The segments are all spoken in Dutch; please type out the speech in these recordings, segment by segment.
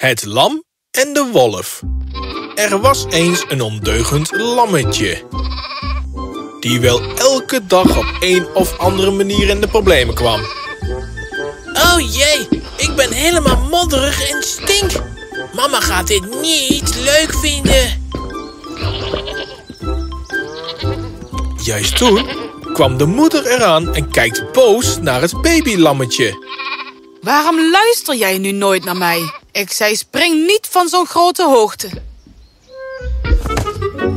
Het lam en de wolf. Er was eens een ondeugend lammetje. Die wel elke dag op een of andere manier in de problemen kwam. Oh jee, ik ben helemaal modderig en stink. Mama gaat dit niet leuk vinden. Juist toen kwam de moeder eraan en kijkt boos naar het babylammetje. Waarom luister jij nu nooit naar mij? Ik zei spring niet van zo'n grote hoogte.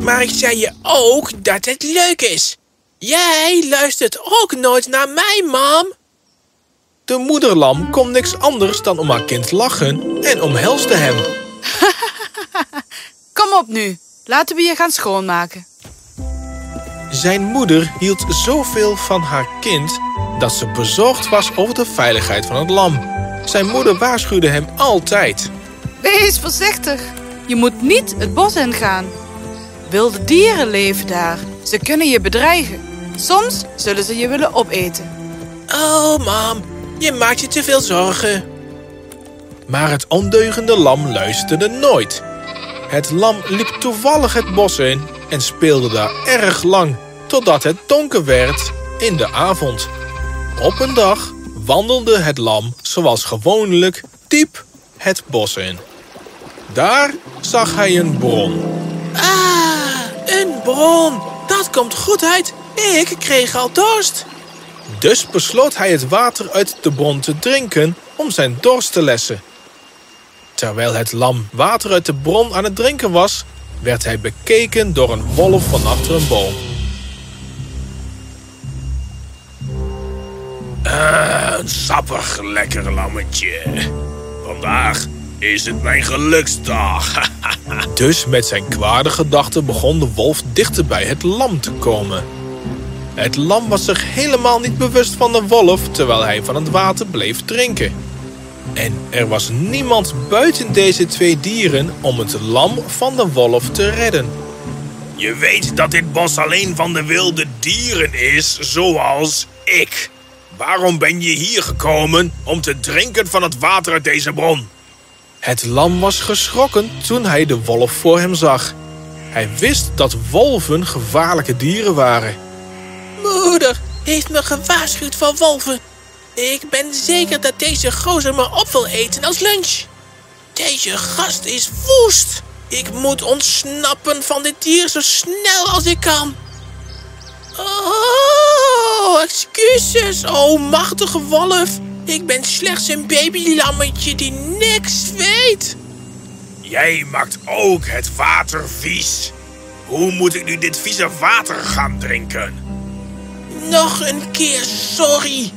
Maar ik zei je ook dat het leuk is. Jij luistert ook nooit naar mij, mam. De moederlam kon niks anders dan om haar kind lachen en omhelste hem. Kom op nu, laten we je gaan schoonmaken. Zijn moeder hield zoveel van haar kind dat ze bezorgd was over de veiligheid van het lam. Zijn moeder waarschuwde hem altijd. Wees voorzichtig. Je moet niet het bos ingaan. Wilde dieren leven daar. Ze kunnen je bedreigen. Soms zullen ze je willen opeten. Oh, mam, je maakt je te veel zorgen. Maar het ondeugende lam luisterde nooit. Het lam liep toevallig het bos in en speelde daar erg lang, totdat het donker werd in de avond. Op een dag wandelde het lam zoals gewoonlijk diep het bos in. Daar zag hij een bron. Ah, een bron. Dat komt goed uit. Ik kreeg al dorst. Dus besloot hij het water uit de bron te drinken om zijn dorst te lessen. Terwijl het lam water uit de bron aan het drinken was, werd hij bekeken door een wolf van achter een boom. Een sappig lekker lammetje. Vandaag is het mijn geluksdag. Dus met zijn kwade gedachten begon de wolf dichter bij het lam te komen. Het lam was zich helemaal niet bewust van de wolf terwijl hij van het water bleef drinken. En er was niemand buiten deze twee dieren om het lam van de wolf te redden. Je weet dat dit bos alleen van de wilde dieren is, zoals ik. Waarom ben je hier gekomen om te drinken van het water uit deze bron? Het lam was geschrokken toen hij de wolf voor hem zag. Hij wist dat wolven gevaarlijke dieren waren. Moeder heeft me gewaarschuwd voor wolven. Ik ben zeker dat deze gozer me op wil eten als lunch. Deze gast is woest. Ik moet ontsnappen van dit dier zo snel als ik kan. Oh, excuses, oh machtige wolf. Ik ben slechts een babylammetje die niks weet. Jij maakt ook het water vies. Hoe moet ik nu dit vieze water gaan drinken? Nog een keer sorry.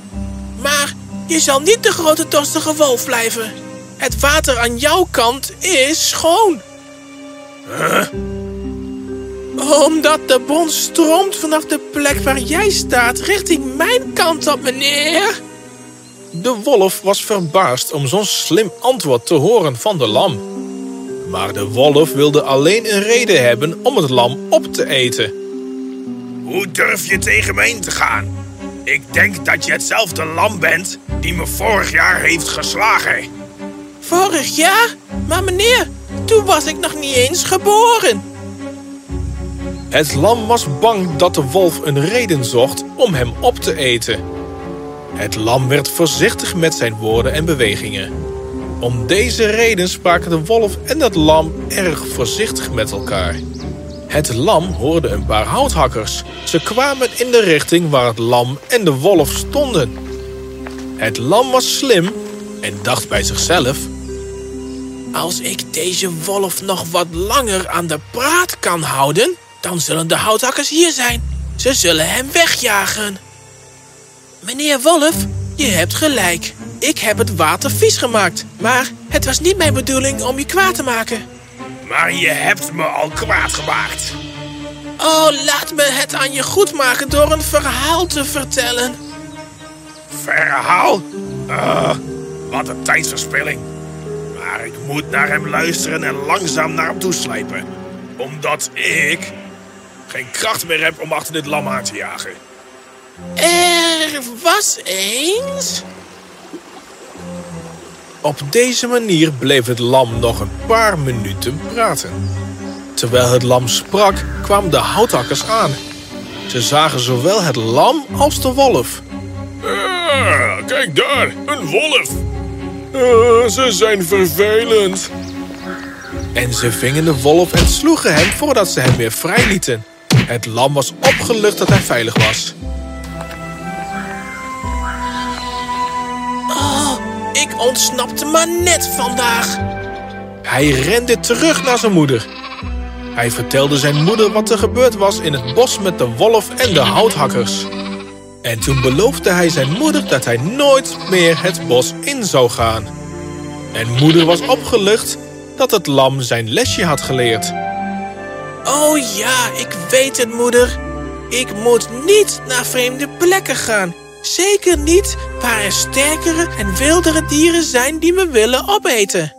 Maar je zal niet de grote dorstige wolf blijven. Het water aan jouw kant is schoon. Huh? Omdat de bron stroomt vanaf de plek waar jij staat richting mijn kant op, meneer. De wolf was verbaasd om zo'n slim antwoord te horen van de lam. Maar de wolf wilde alleen een reden hebben om het lam op te eten. Hoe durf je tegen me in te gaan? Ik denk dat je hetzelfde lam bent die me vorig jaar heeft geslagen. Vorig jaar? Maar meneer, toen was ik nog niet eens geboren. Het lam was bang dat de wolf een reden zocht om hem op te eten. Het lam werd voorzichtig met zijn woorden en bewegingen. Om deze reden spraken de wolf en het lam erg voorzichtig met elkaar. Het lam hoorde een paar houthakkers. Ze kwamen in de richting waar het lam en de wolf stonden. Het lam was slim en dacht bij zichzelf... Als ik deze wolf nog wat langer aan de praat kan houden... dan zullen de houthakkers hier zijn. Ze zullen hem wegjagen. Meneer Wolf, je hebt gelijk. Ik heb het water vies gemaakt. Maar het was niet mijn bedoeling om je kwaad te maken. Maar je hebt me al kwaad gemaakt. Oh, laat me het aan je goed maken door een verhaal te vertellen. Verhaal? Uh, wat een tijdverspilling. Maar ik moet naar hem luisteren en langzaam naar hem toeslijpen. Omdat ik geen kracht meer heb om achter dit lam aan te jagen. Er was eens... Op deze manier bleef het lam nog een paar minuten praten. Terwijl het lam sprak, kwamen de houthakkers aan. Ze zagen zowel het lam als de wolf. Ah, kijk daar, een wolf. Ah, ze zijn vervelend. En ze vingen de wolf en sloegen hem voordat ze hem weer vrijlieten. Het lam was opgelucht dat hij veilig was. Oh, ik ontsnapte maar net vandaag. Hij rende terug naar zijn moeder. Hij vertelde zijn moeder wat er gebeurd was in het bos met de wolf en de houthakkers. En toen beloofde hij zijn moeder dat hij nooit meer het bos in zou gaan. En moeder was opgelucht dat het lam zijn lesje had geleerd. Oh ja, ik weet het, moeder. Ik moet niet naar vreemde plekken gaan. Zeker niet waar er sterkere en wildere dieren zijn die me willen opeten.